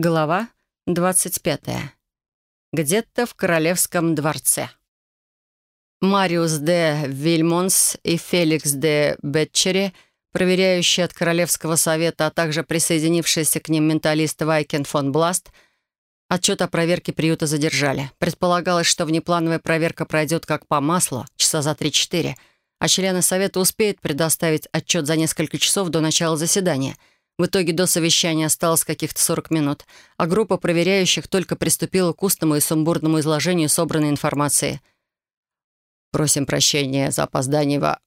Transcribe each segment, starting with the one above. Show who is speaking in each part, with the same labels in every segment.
Speaker 1: Глава 25. Где-то в королевском дворце. Мариус де Вильмонс и Феликс де Бетчери, проверяющие от Королевского совета, а также присоединившиеся к ним менталист Вайкен фон Бласт, отчет о проверке приюта задержали. Предполагалось, что внеплановая проверка пройдет как по маслу, часа за 3-4, а члены совета успеют предоставить отчет за несколько часов до начала заседания — в итоге до совещания осталось каких-то 40 минут, а группа проверяющих только приступила к устному и сумбурному изложению собранной информации. «Просим прощения за опоздание во...»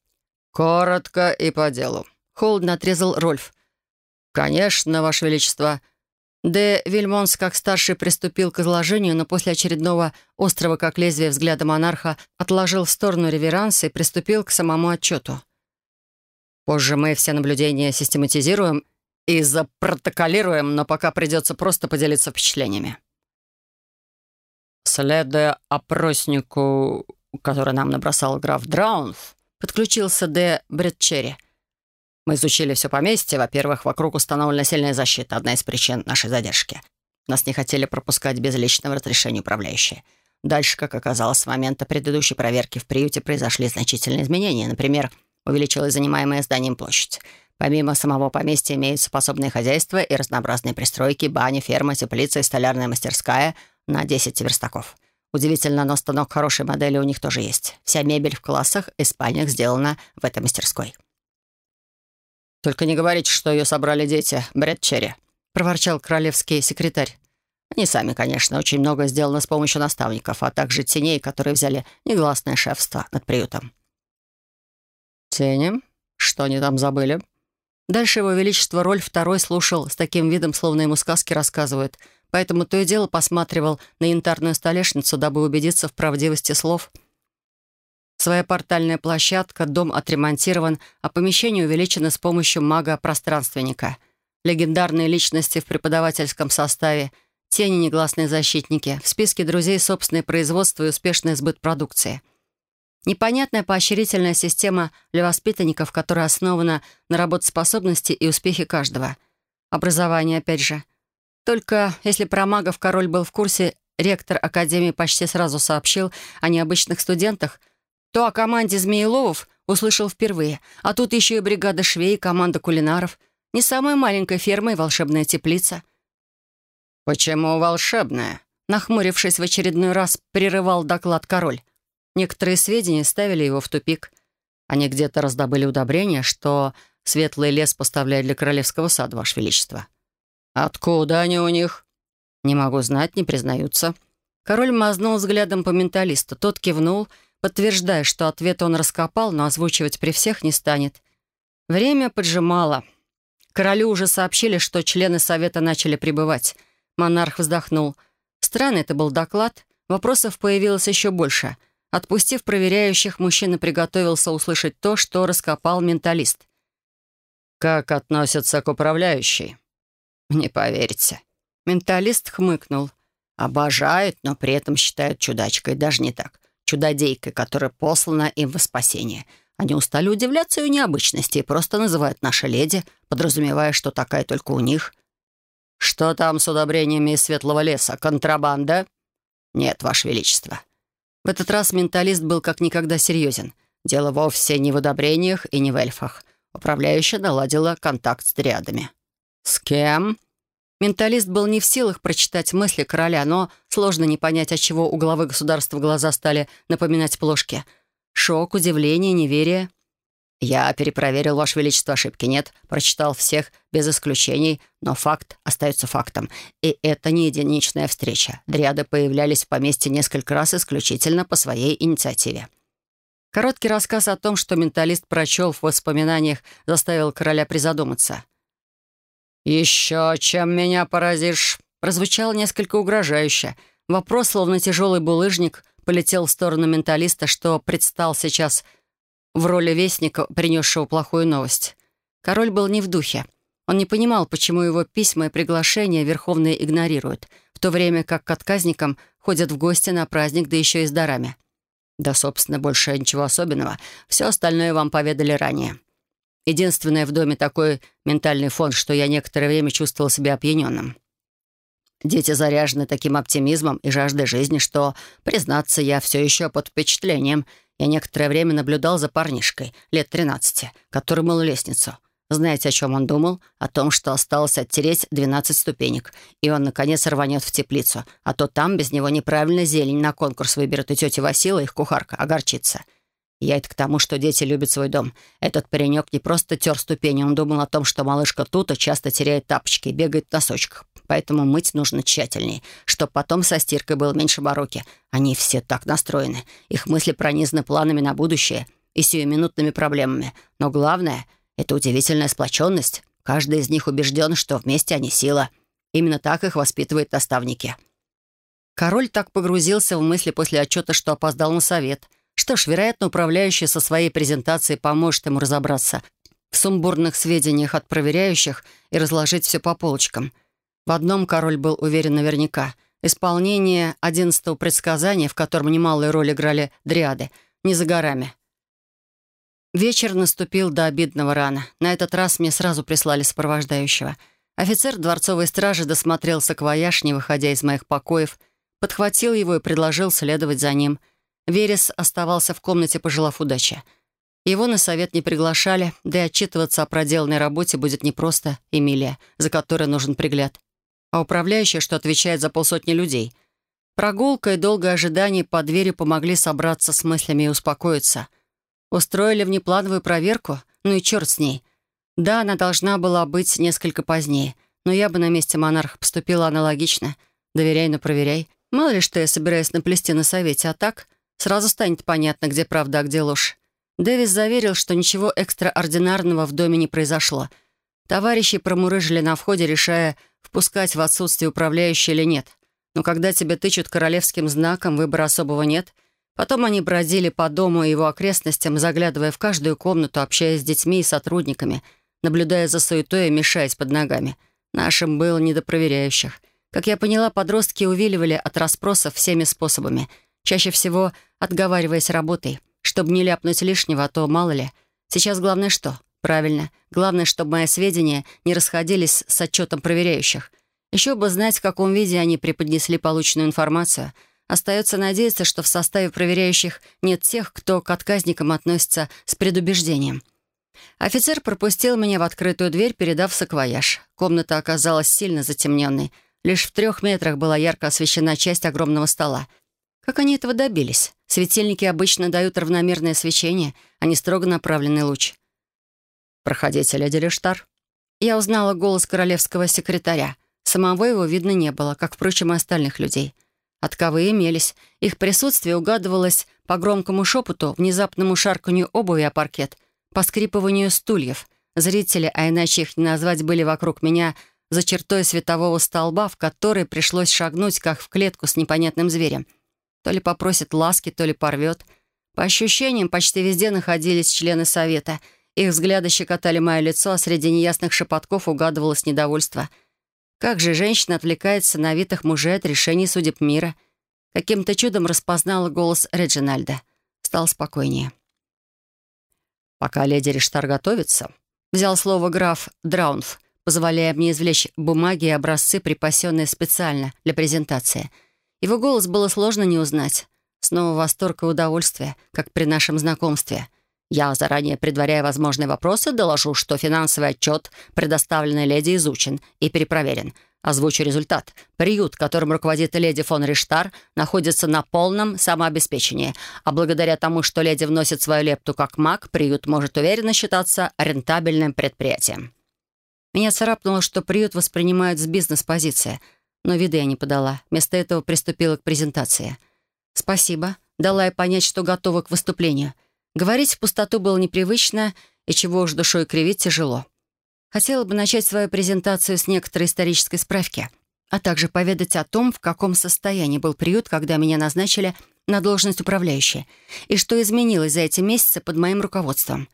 Speaker 1: «Коротко и по делу», — холодно отрезал Рольф. «Конечно, Ваше Величество». Де Вильмонс, как старший, приступил к изложению, но после очередного острого, как лезвие взгляда монарха, отложил в сторону реверанс и приступил к самому отчету. Позже мы все наблюдения систематизируем и запротоколируем, но пока придется просто поделиться впечатлениями. Следуя опроснику, который нам набросал граф Драунф, подключился Д. Бредчерри. Мы изучили все поместье. Во-первых, вокруг установлена сильная защита, одна из причин нашей задержки. Нас не хотели пропускать без личного разрешения управляющие. Дальше, как оказалось, с момента предыдущей проверки в приюте произошли значительные изменения. Например, увеличилась занимаемая зданием площадь. Помимо самого поместья имеются способные хозяйства и разнообразные пристройки, баня, ферма, теплица и столярная мастерская на 10 верстаков. Удивительно, но станок хорошей модели у них тоже есть. Вся мебель в классах и спальнях сделана в этой мастерской. «Только не говорите, что ее собрали дети, Брэд Черри», — проворчал королевский секретарь. Они сами, конечно, очень много сделано с помощью наставников, а также теней, которые взяли негласное шефство над приютом. «Тени? Что они там забыли?» Дальше его величество роль второй слушал с таким видом, словно ему сказки рассказывают, поэтому то и дело посматривал на янтарную столешницу, дабы убедиться в правдивости слов. Своя портальная площадка, дом отремонтирован, а помещение увеличено с помощью мага-пространственника. Легендарные личности в преподавательском составе, тени негласные защитники, в списке друзей собственное производство и успешный сбыт продукции — Непонятная поощрительная система для воспитанников, которая основана на работоспособности и успехе каждого. Образование, опять же. Только если про магов король был в курсе, ректор Академии почти сразу сообщил о необычных студентах, то о команде Змееловов услышал впервые. А тут еще и бригада швей, команда кулинаров. Не самая маленькая ферма и волшебная теплица. «Почему волшебная?» Нахмурившись в очередной раз, прерывал доклад король. Некоторые сведения ставили его в тупик. Они где-то раздобыли удобрения, что светлый лес поставляет для королевского сада, Ваше Величество. Откуда они у них? Не могу знать, не признаются. Король мазнул взглядом по менталисту. Тот кивнул, подтверждая, что ответ он раскопал, но озвучивать при всех не станет. Время поджимало. Королю уже сообщили, что члены совета начали прибывать. Монарх вздохнул. Странный это был доклад. Вопросов появилось еще больше — Отпустив проверяющих, мужчина приготовился услышать то, что раскопал менталист. «Как относятся к управляющей?» «Не поверите». Менталист хмыкнул. «Обожают, но при этом считают чудачкой. Даже не так. Чудодейкой, которая послана им во спасение. Они устали удивляться ее необычности и просто называют «наша леди», подразумевая, что такая только у них. «Что там с удобрениями из светлого леса? Контрабанда?» «Нет, Ваше Величество. В этот раз менталист был как никогда серьезен. Дело вовсе не в удобрениях и не в эльфах. Управляющая наладила контакт с дриадами. «С кем?» Менталист был не в силах прочитать мысли короля, но сложно не понять, от чего у главы государства глаза стали напоминать плошки. Шок, удивление, неверие — «Я перепроверил, Ваше Величество, ошибки нет, прочитал всех без исключений, но факт остается фактом. И это не единичная встреча. Дриады появлялись в поместье несколько раз исключительно по своей инициативе». Короткий рассказ о том, что менталист прочел в воспоминаниях, заставил короля призадуматься. «Еще чем меня поразишь?» прозвучал несколько угрожающе. Вопрос, словно тяжелый булыжник, полетел в сторону менталиста, что предстал сейчас – в роли вестника, принесшего плохую новость. Король был не в духе. Он не понимал, почему его письма и приглашения Верховные игнорируют, в то время как к отказникам ходят в гости на праздник, да еще и с дарами. Да, собственно, больше ничего особенного. Все остальное вам поведали ранее. Единственное в доме такой ментальный фон, что я некоторое время чувствовал себя опьяненным. Дети заряжены таким оптимизмом и жаждой жизни, что, признаться, я все еще под впечатлением. Я некоторое время наблюдал за парнишкой, лет 13, который мыл лестницу. Знаете, о чем он думал? О том, что осталось оттереть 12 ступенек, и он, наконец, рванет в теплицу, а то там без него неправильно зелень на конкурс выберут, и тетя Васила, их кухарка, огорчится. Я это к тому, что дети любят свой дом. Этот паренек не просто тер ступени, он думал о том, что малышка Тута часто теряет тапочки и бегает в носочках. Поэтому мыть нужно тщательнее, чтобы потом со стиркой было меньше мороки. Они все так настроены. Их мысли пронизаны планами на будущее и сиюминутными проблемами. Но главное — это удивительная сплоченность. Каждый из них убежден, что вместе они сила. Именно так их воспитывают наставники. Король так погрузился в мысли после отчета, что опоздал на совет. Что ж, вероятно, управляющий со своей презентацией поможет ему разобраться в сумбурных сведениях от проверяющих и разложить все по полочкам. В одном король был уверен наверняка. Исполнение одиннадцатого предсказания, в котором немалую роль играли дриады, не за горами. Вечер наступил до обидного рана. На этот раз мне сразу прислали сопровождающего. Офицер дворцовой стражи досмотрел саквояж, не выходя из моих покоев, подхватил его и предложил следовать за ним. Верес оставался в комнате, пожелав удачи. Его на совет не приглашали, да и отчитываться о проделанной работе будет непросто Эмилия, за которой нужен пригляд. А управляющая, что отвечает за полсотни людей. Прогулка и долгое ожидание под дверью помогли собраться с мыслями и успокоиться — Устроили внеплановую проверку? Ну и черт с ней. Да, она должна была быть несколько позднее, но я бы на месте монарха поступила аналогично. Доверяй, но проверяй. Мало ли что я собираюсь наплести на совете, а так сразу станет понятно, где правда, а где ложь. Дэвис заверил, что ничего экстраординарного в доме не произошло. Товарищи промурыжили на входе, решая, впускать в отсутствие управляющего или нет. Но когда тебя тычут королевским знаком, выбора особого нет — Потом они бродили по дому и его окрестностям, заглядывая в каждую комнату, общаясь с детьми и сотрудниками, наблюдая за суетой и мешаясь под ногами. Нашим было не до проверяющих. Как я поняла, подростки увиливали от расспросов всеми способами, чаще всего отговариваясь работой, чтобы не ляпнуть лишнего, а то мало ли. Сейчас главное что? Правильно. Главное, чтобы мои сведения не расходились с отчетом проверяющих. Еще бы знать, в каком виде они преподнесли полученную информацию — Остается надеяться, что в составе проверяющих нет тех, кто к отказникам относится с предубеждением. Офицер пропустил меня в открытую дверь, передав саквояж. Комната оказалась сильно затемненной. Лишь в трех метрах была ярко освещена часть огромного стола. Как они этого добились? Светильники обычно дают равномерное свечение, а не строго направленный луч. «Проходите, леди Лештар». Я узнала голос королевского секретаря. Самого его видно не было, как, впрочем, и остальных людей. Отковы имелись. Их присутствие угадывалось по громкому шепоту, внезапному шарканью обуви о паркет, по скрипыванию стульев. Зрители, а иначе их не назвать, были вокруг меня за чертой светового столба, в который пришлось шагнуть, как в клетку с непонятным зверем. То ли попросит ласки, то ли порвет. По ощущениям, почти везде находились члены совета. Их взгляды щекотали мое лицо, а среди неясных шепотков угадывалось недовольство — как же женщина отвлекается на витых мужей от решений судеб мира? Каким-то чудом распознала голос Реджинальда. Стал спокойнее. «Пока леди Риштар готовится», — взял слово граф Драунф, позволяя мне извлечь бумаги и образцы, припасенные специально для презентации. Его голос было сложно не узнать. Снова восторг и удовольствие, как при нашем знакомстве — я, заранее предваряя возможные вопросы, доложу, что финансовый отчет, предоставленный леди, изучен и перепроверен. Озвучу результат. Приют, которым руководит леди фон Риштар, находится на полном самообеспечении, а благодаря тому, что леди вносит свою лепту как маг, приют может уверенно считаться рентабельным предприятием. Меня царапнуло, что приют воспринимают с бизнес-позиции, но виды я не подала. Вместо этого приступила к презентации. «Спасибо», дала я понять, что готова к выступлению — Говорить в пустоту было непривычно, и чего уж душой кривить тяжело. Хотела бы начать свою презентацию с некоторой исторической справки, а также поведать о том, в каком состоянии был приют, когда меня назначили на должность управляющей, и что изменилось за эти месяцы под моим руководством.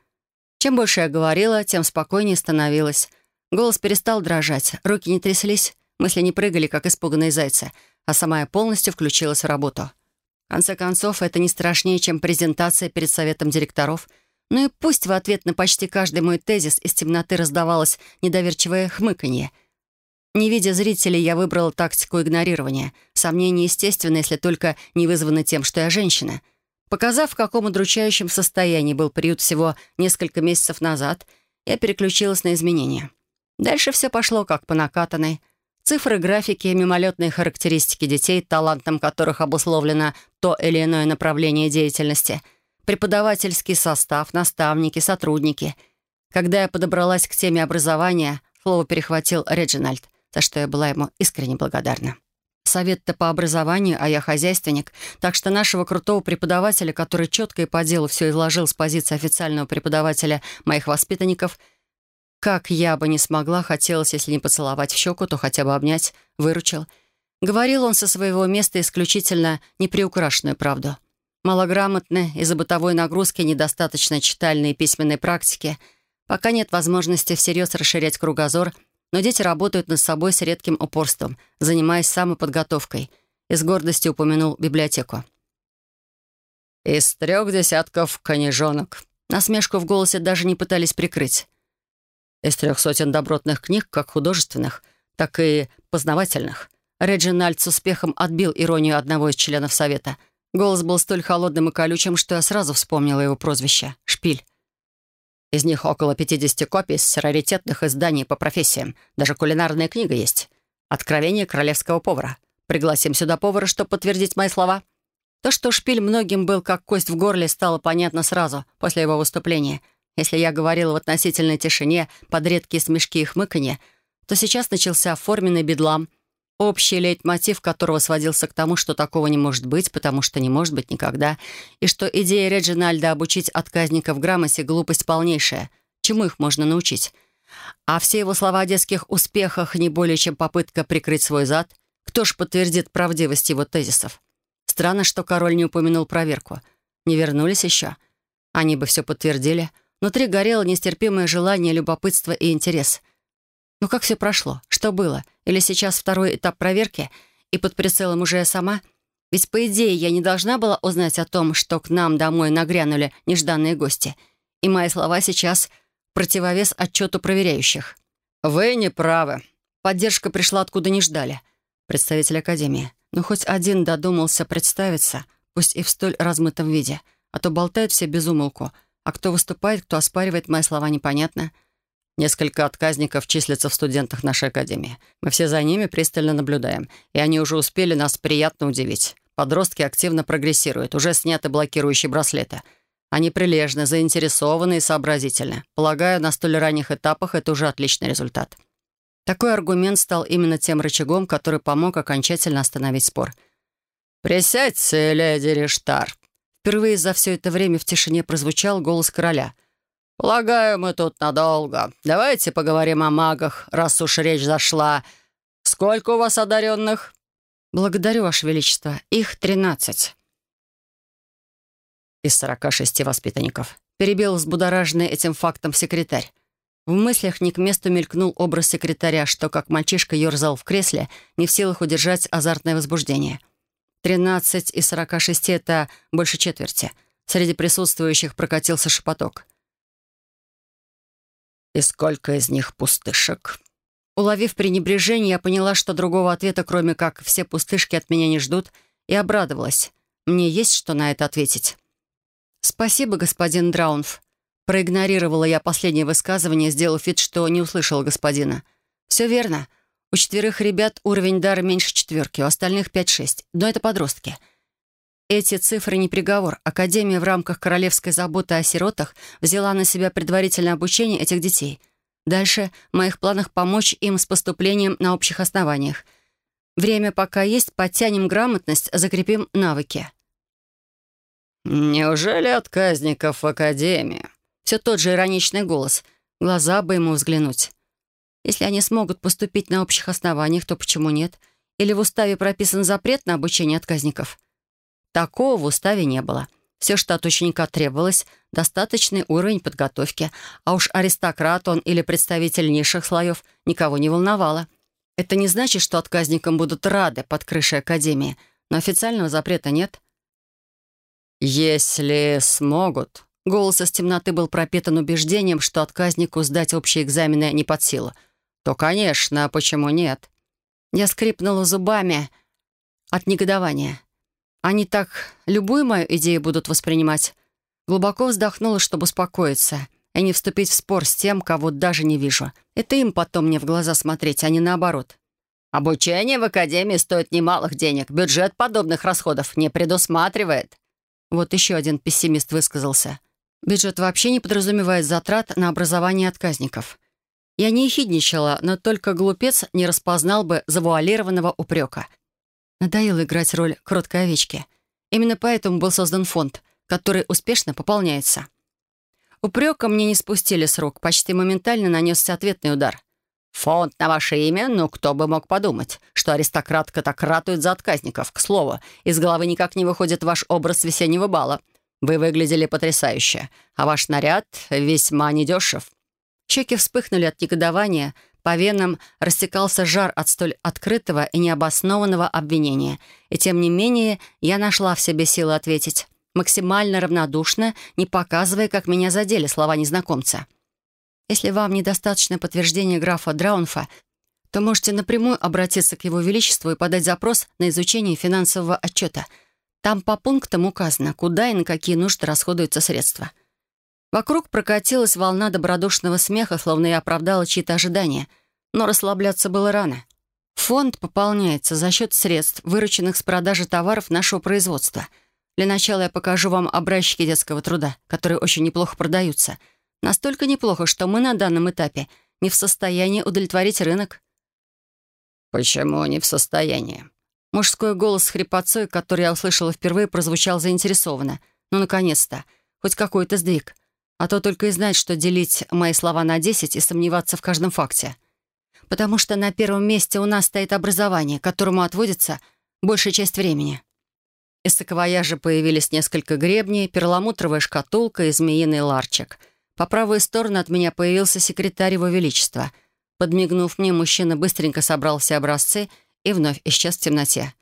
Speaker 1: Чем больше я говорила, тем спокойнее становилась. Голос перестал дрожать, руки не тряслись, мысли не прыгали, как испуганные зайцы, а сама я полностью включилась в работу. В конце концов, это не страшнее, чем презентация перед советом директоров. Ну и пусть в ответ на почти каждый мой тезис из темноты раздавалось недоверчивое хмыканье. Не видя зрителей, я выбрала тактику игнорирования. Сомнения естественно, если только не вызваны тем, что я женщина. Показав, в каком удручающем состоянии был приют всего несколько месяцев назад, я переключилась на изменения. Дальше все пошло как по накатанной. Цифры, графики, мимолетные характеристики детей, талантом которых обусловлено то или иное направление деятельности, преподавательский состав, наставники, сотрудники. Когда я подобралась к теме образования, слово перехватил Реджинальд, за что я была ему искренне благодарна. Совет-то по образованию, а я хозяйственник, так что нашего крутого преподавателя, который четко и по делу все изложил с позиции официального преподавателя моих воспитанников — как я бы не смогла, хотелось, если не поцеловать в щеку, то хотя бы обнять, выручил. Говорил он со своего места исключительно неприукрашенную правду. Малограмотно, из-за бытовой нагрузки, недостаточно читальной и письменной практики. Пока нет возможности всерьез расширять кругозор, но дети работают над собой с редким упорством, занимаясь самоподготовкой. И с гордостью упомянул библиотеку. «Из трех десятков книжонок». Насмешку в голосе даже не пытались прикрыть. Из трех сотен добротных книг, как художественных, так и познавательных, Реджинальд с успехом отбил иронию одного из членов Совета. Голос был столь холодным и колючим, что я сразу вспомнила его прозвище — «Шпиль». Из них около 50 копий с раритетных изданий по профессиям. Даже кулинарная книга есть. «Откровение королевского повара». Пригласим сюда повара, чтобы подтвердить мои слова. То, что шпиль многим был как кость в горле, стало понятно сразу, после его выступления — если я говорила в относительной тишине под редкие смешки и хмыканье, то сейчас начался оформленный бедлам, общий лейтмотив которого сводился к тому, что такого не может быть, потому что не может быть никогда, и что идея Реджинальда обучить отказников грамоте — глупость полнейшая. Чему их можно научить? А все его слова о детских успехах не более чем попытка прикрыть свой зад. Кто ж подтвердит правдивость его тезисов? Странно, что король не упомянул проверку. Не вернулись еще? Они бы все подтвердили — Внутри горело нестерпимое желание, любопытство и интерес. Ну как все прошло? Что было? Или сейчас второй этап проверки? И под прицелом уже я сама? Ведь, по идее, я не должна была узнать о том, что к нам домой нагрянули нежданные гости. И мои слова сейчас противовес отчету проверяющих. «Вы не правы. Поддержка пришла откуда не ждали. Представитель Академии. Ну, хоть один додумался представиться, пусть и в столь размытом виде, а то болтают все без умолку — а кто выступает, кто оспаривает мои слова, непонятно. Несколько отказников числятся в студентах нашей академии. Мы все за ними пристально наблюдаем, и они уже успели нас приятно удивить. Подростки активно прогрессируют, уже сняты блокирующие браслеты. Они прилежны, заинтересованы и сообразительны. Полагаю, на столь ранних этапах это уже отличный результат. Такой аргумент стал именно тем рычагом, который помог окончательно остановить спор. «Присядьте, леди Риштар», Впервые за все это время в тишине прозвучал голос короля. «Полагаю, мы тут надолго. Давайте поговорим о магах, раз уж речь зашла. Сколько у вас одаренных?» «Благодарю, Ваше Величество. Их тринадцать». Из сорока шести воспитанников. Перебил взбудораженный этим фактом секретарь. В мыслях не к месту мелькнул образ секретаря, что, как мальчишка ерзал в кресле, не в силах удержать азартное возбуждение — 13 из 46 — это больше четверти. Среди присутствующих прокатился шепоток. «И сколько из них пустышек?» Уловив пренебрежение, я поняла, что другого ответа, кроме как «все пустышки от меня не ждут», и обрадовалась. Мне есть что на это ответить. «Спасибо, господин Драунф». Проигнорировала я последнее высказывание, сделав вид, что не услышала господина. «Все верно. У четверых ребят уровень дара меньше четверки, у остальных 5-6. Но это подростки. Эти цифры не приговор. Академия в рамках королевской заботы о сиротах взяла на себя предварительное обучение этих детей. Дальше в моих планах помочь им с поступлением на общих основаниях. Время пока есть, подтянем грамотность, закрепим навыки.
Speaker 2: «Неужели отказников в Академии?»
Speaker 1: Все тот же ироничный голос. Глаза бы ему взглянуть. Если они смогут поступить на общих основаниях, то почему нет? Или в уставе прописан запрет на обучение отказников? Такого в уставе не было. Все, что от ученика требовалось, достаточный уровень подготовки, а уж аристократ он или представитель низших слоев никого не волновало. Это не значит, что отказникам будут рады под крышей академии, но официального запрета нет.
Speaker 2: «Если смогут...» Голос из темноты был пропитан убеждением, что отказнику сдать общие экзамены не под силу —
Speaker 1: то, конечно, почему нет? Я скрипнула зубами от негодования. Они так любую мою идею будут воспринимать. Глубоко вздохнула, чтобы успокоиться и не вступить в спор с тем, кого даже не вижу. Это им потом мне в глаза смотреть, а не наоборот. Обучение в академии стоит немалых денег. Бюджет подобных расходов не предусматривает. Вот еще один пессимист высказался. Бюджет вообще не подразумевает затрат на образование отказников. Я не ехидничала, но только глупец не распознал бы завуалированного упрека. Надоело играть роль кроткой овечки. Именно поэтому был создан фонд, который успешно пополняется. Упрека мне не спустили с рук, почти моментально нанесся ответный удар. «Фонд на ваше имя? Ну, кто бы мог подумать, что аристократка так ратует за отказников. К слову, из головы никак не выходит ваш образ весеннего бала. Вы выглядели потрясающе, а ваш наряд весьма недешев». Щеки вспыхнули от негодования, по венам растекался жар от столь открытого и необоснованного обвинения. И тем не менее я нашла в себе силы ответить. Максимально равнодушно, не показывая, как меня задели слова незнакомца. Если вам недостаточно подтверждения графа Драунфа, то можете напрямую обратиться к его величеству и подать запрос на изучение финансового отчета. Там по пунктам указано, куда и на какие нужды расходуются средства. Вокруг прокатилась волна добродушного смеха, словно я оправдала чьи-то ожидания. Но расслабляться было рано. Фонд пополняется за счет средств, вырученных с продажи товаров нашего производства. Для начала я покажу вам образчики детского труда, которые очень неплохо продаются — Настолько неплохо, что мы на данном этапе не в состоянии удовлетворить рынок».
Speaker 2: «Почему не в состоянии?»
Speaker 1: Мужской голос с хрипотцой, который я услышала впервые, прозвучал заинтересованно. «Ну, наконец-то! Хоть какой-то сдвиг. А то только и знать, что делить мои слова на десять и сомневаться в каждом факте. Потому что на первом месте у нас стоит образование, которому отводится большая часть времени». Из саквояжа появились несколько гребней, перламутровая шкатулка и змеиный ларчик — по правую сторону от меня появился секретарь Его Величества. Подмигнув мне, мужчина быстренько собрал все образцы и вновь исчез в темноте.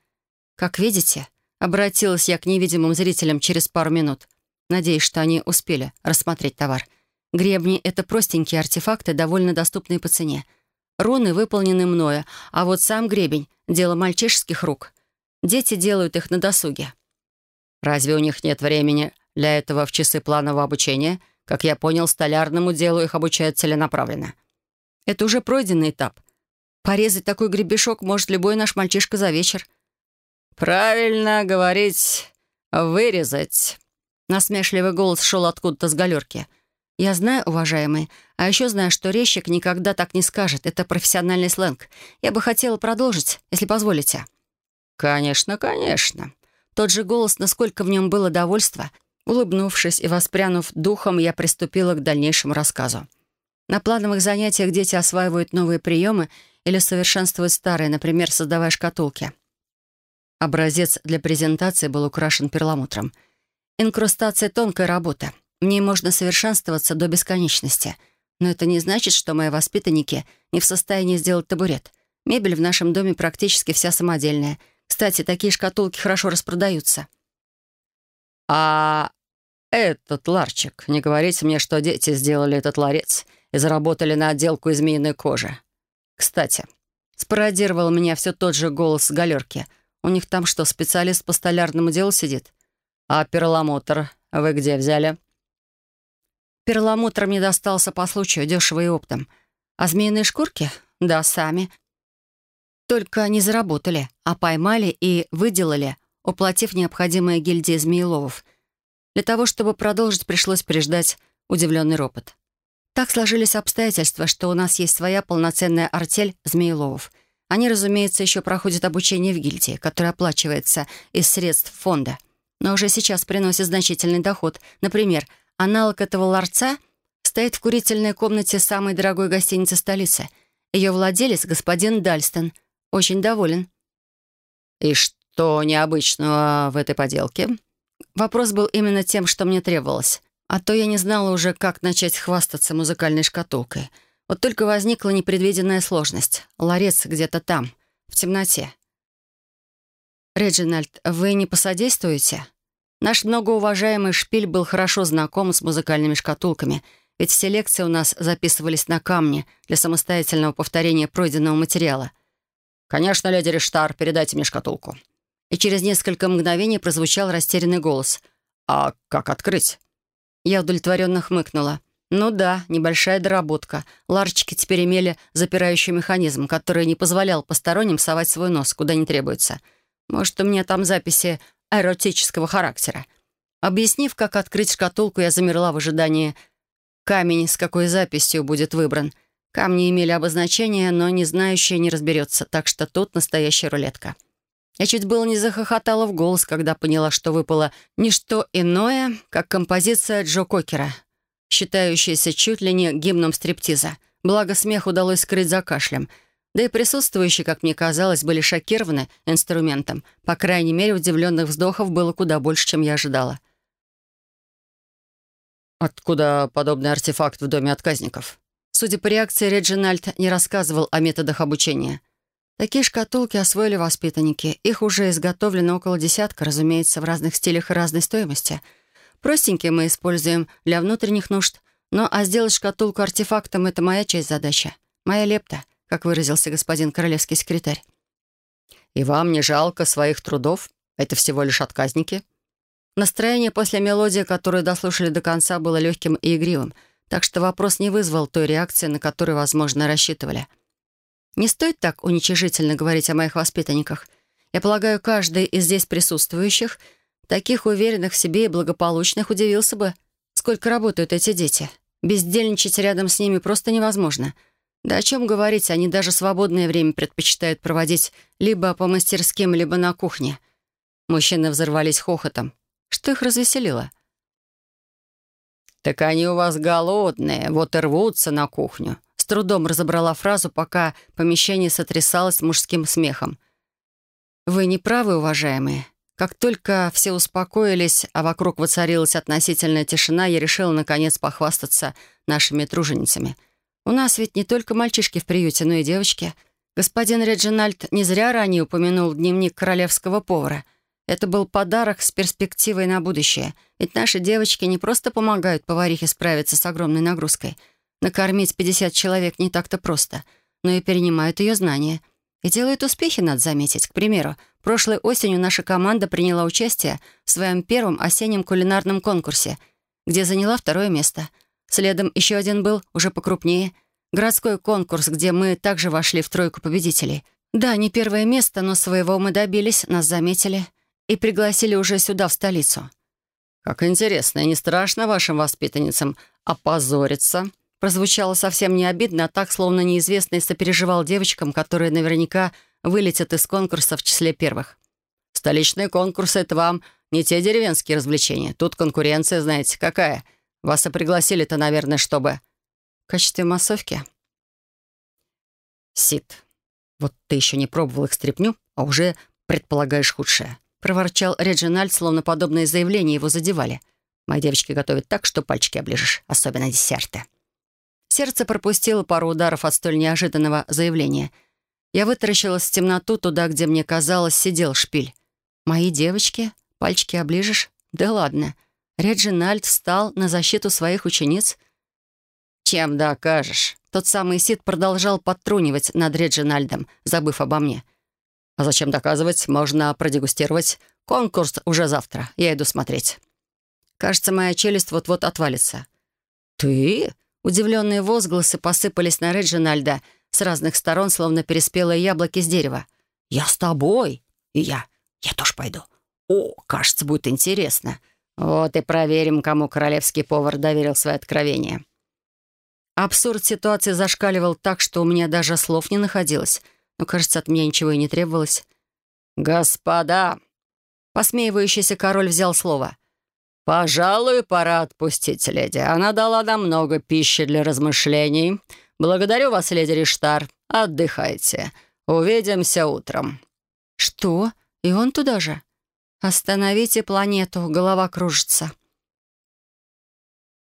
Speaker 1: «Как видите», — обратилась я к невидимым зрителям через пару минут. Надеюсь, что они успели рассмотреть товар. Гребни — это простенькие артефакты, довольно доступные по цене. Руны выполнены мною, а вот сам гребень — дело мальчишеских рук. Дети делают их на досуге.
Speaker 2: «Разве у них нет времени для этого в часы планового обучения?» Как я понял, столярному делу их обучают целенаправленно.
Speaker 1: Это уже пройденный этап. Порезать такой гребешок может любой наш мальчишка за вечер.
Speaker 2: «Правильно говорить, вырезать».
Speaker 1: Насмешливый голос шел откуда-то с галерки. «Я знаю, уважаемый, а еще знаю, что резчик никогда так не скажет. Это профессиональный сленг. Я бы хотела продолжить, если позволите».
Speaker 2: «Конечно, конечно».
Speaker 1: Тот же голос, насколько в нем было довольства — Улыбнувшись и воспрянув духом, я приступила к дальнейшему рассказу. На плановых занятиях дети осваивают новые приемы или совершенствуют старые, например, создавая шкатулки. Образец для презентации был украшен перламутром. Инкрустация — тонкая работа. В ней можно совершенствоваться до бесконечности. Но это не значит, что мои воспитанники не в состоянии сделать табурет. Мебель в нашем доме практически вся самодельная. Кстати, такие шкатулки хорошо распродаются.
Speaker 2: «А этот ларчик, не говорите мне, что дети сделали этот ларец и заработали на отделку из змеиной кожи. Кстати, спародировал меня все тот же голос с галерки. У них там что, специалист по столярному делу сидит? А перламутр вы где взяли?»
Speaker 1: Перламутр мне достался по случаю, дешево и оптом. А змеиные шкурки? Да, сами. Только они заработали, а поймали и выделали уплатив необходимые гильдии змееловов. Для того, чтобы продолжить, пришлось переждать удивленный ропот. Так сложились обстоятельства, что у нас есть своя полноценная артель змееловов. Они, разумеется, еще проходят обучение в гильдии, которое оплачивается из средств фонда, но уже сейчас приносит значительный доход. Например, аналог этого ларца стоит в курительной комнате самой дорогой гостиницы столицы. Ее владелец, господин Дальстон, очень доволен.
Speaker 2: «И что?» «Что необычного в этой поделке?»
Speaker 1: Вопрос был именно тем, что мне требовалось. А то я не знала уже, как начать хвастаться музыкальной шкатулкой. Вот только возникла непредвиденная сложность. Ларец где-то там, в темноте. «Реджинальд, вы не посодействуете?» Наш многоуважаемый шпиль был хорошо знаком с музыкальными шкатулками
Speaker 2: ведь все лекции у нас записывались на камне для самостоятельного повторения пройденного материала.
Speaker 1: «Конечно, леди Риштар, передайте мне шкатулку».
Speaker 2: И через несколько мгновений прозвучал растерянный голос.
Speaker 1: «А как открыть?»
Speaker 2: Я удовлетворенно хмыкнула. Ну да, небольшая доработка. Ларчики теперь имели запирающий механизм, который не позволял посторонним совать свой нос, куда не требуется. Может, у меня там записи эротического характера. Объяснив, как открыть шкатулку, я замерла в ожидании. Камень с какой записью будет выбран. Камни имели обозначение, но не знающая не разберется, так что тут настоящая рулетка. Я чуть было не захохотала в голос, когда поняла, что выпало не что иное, как композиция Джо Кокера, считающаяся чуть ли не гимном стриптиза. Благо, смех удалось скрыть за кашлем. Да и присутствующие, как мне казалось, были шокированы инструментом. По крайней мере, удивленных вздохов было куда больше, чем я ожидала.
Speaker 1: «Откуда подобный артефакт в доме отказников?»
Speaker 2: Судя по реакции, Реджинальд не рассказывал о методах обучения. Такие шкатулки освоили воспитанники. Их уже изготовлено около десятка, разумеется, в разных стилях и разной стоимости. Простенькие мы используем для внутренних нужд, но а сделать шкатулку артефактом — это моя часть задачи. Моя лепта, как выразился господин королевский секретарь.
Speaker 1: «И вам не жалко своих трудов? Это всего лишь отказники?»
Speaker 2: Настроение после мелодии, которую дослушали до конца, было легким и игривым, так что вопрос не вызвал той реакции, на которую, возможно, рассчитывали. Не стоит так уничижительно говорить о моих воспитанниках. Я полагаю, каждый из здесь присутствующих, таких уверенных в себе и благополучных, удивился бы, сколько работают эти дети. Бездельничать рядом с ними просто невозможно. Да о чем говорить, они даже свободное время предпочитают проводить либо по мастерским, либо на кухне. Мужчины взорвались хохотом. Что их развеселило?
Speaker 1: «Так они у вас голодные, вот и рвутся на кухню»,
Speaker 2: с трудом разобрала фразу, пока помещение сотрясалось мужским смехом. «Вы не правы, уважаемые. Как только все успокоились, а вокруг воцарилась относительная тишина, я решила, наконец, похвастаться нашими труженицами. У нас ведь не только мальчишки в приюте, но и девочки. Господин Реджинальд не зря ранее упомянул дневник королевского повара. Это был подарок с перспективой на будущее. Ведь наши девочки не просто помогают поварихе справиться с огромной нагрузкой — Накормить 50 человек не так-то просто, но и перенимают ее знания. И делают успехи, надо заметить. К примеру, прошлой осенью наша команда приняла участие в своем первом осеннем кулинарном конкурсе, где заняла второе место. Следом еще один был, уже покрупнее. Городской конкурс, где мы также вошли в тройку победителей. Да, не первое место, но своего мы добились, нас заметили и пригласили уже сюда, в столицу.
Speaker 1: «Как интересно, и не страшно вашим воспитанницам опозориться?»
Speaker 2: Прозвучало совсем не обидно, а так, словно неизвестный сопереживал девочкам, которые наверняка вылетят из конкурса в числе первых.
Speaker 1: «Столичные конкурсы — это вам не те деревенские развлечения. Тут конкуренция, знаете, какая. Вас и пригласили-то, наверное, чтобы...»
Speaker 2: «В качестве массовки?»
Speaker 1: «Сид, вот ты еще не пробовал их стряпню, а уже предполагаешь худшее», — проворчал Реджинальд, словно подобные заявления его задевали. «Мои девочки готовят так, что пальчики оближешь, особенно десерты».
Speaker 2: Сердце пропустило пару ударов от столь неожиданного заявления. Я вытаращилась в темноту туда, где мне казалось, сидел шпиль. «Мои девочки? Пальчики оближешь? Да ладно». Реджинальд встал на защиту своих учениц.
Speaker 1: «Чем докажешь?»
Speaker 2: Тот самый Сид продолжал подтрунивать над Реджинальдом, забыв обо мне.
Speaker 1: «А зачем доказывать? Можно продегустировать. Конкурс уже завтра. Я иду смотреть».
Speaker 2: Кажется, моя челюсть вот-вот отвалится.
Speaker 1: «Ты?»
Speaker 2: Удивленные возгласы посыпались на Реджинальда с разных сторон, словно переспелые яблоки с дерева.
Speaker 1: «Я с тобой!» «И я. Я тоже пойду. О, кажется, будет интересно. Вот и проверим, кому королевский повар доверил свои откровения».
Speaker 2: Абсурд ситуации зашкаливал так, что у меня даже слов не находилось. Но, кажется, от меня ничего и не требовалось.
Speaker 1: «Господа!»
Speaker 2: Посмеивающийся король взял слово.
Speaker 1: «Пожалуй, пора отпустить леди. Она дала нам много пищи для размышлений. Благодарю вас, леди Риштар. Отдыхайте. Увидимся утром».
Speaker 2: «Что? И он туда же?» «Остановите планету, голова кружится».